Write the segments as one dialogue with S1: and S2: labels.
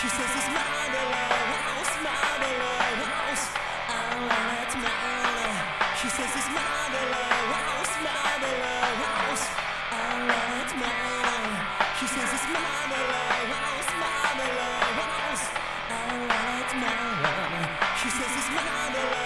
S1: She says it's marvelous, marvelous. I want it marvelous. She says it's marvelous, marvelous. I want it marvelous. She says it's marvelous, marvelous. I want it marvelous. She says it's marvelous.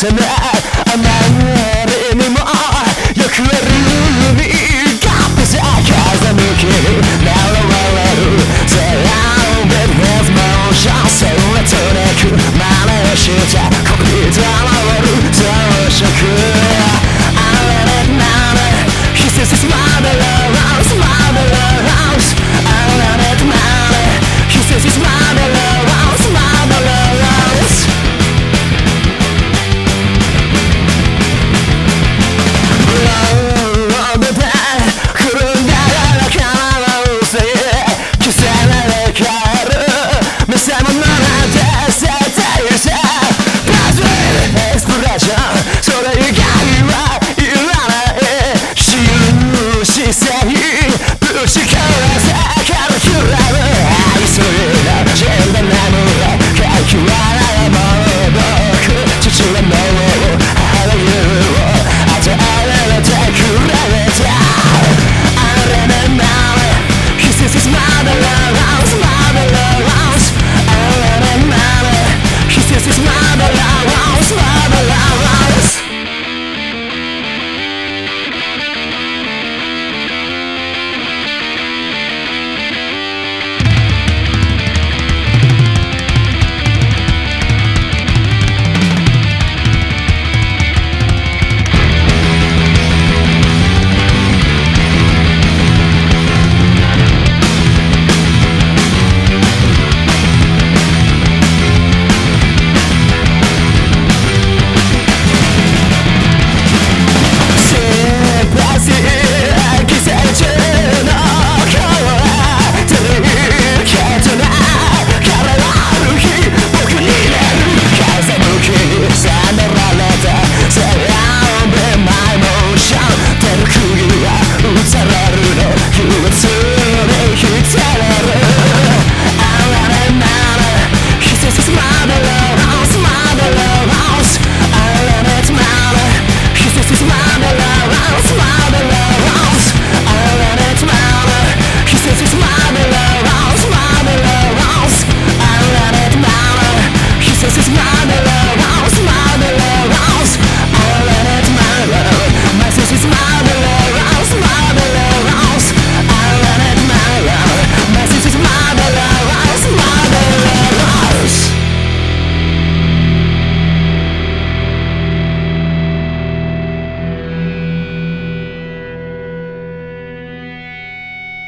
S2: tonight. There you.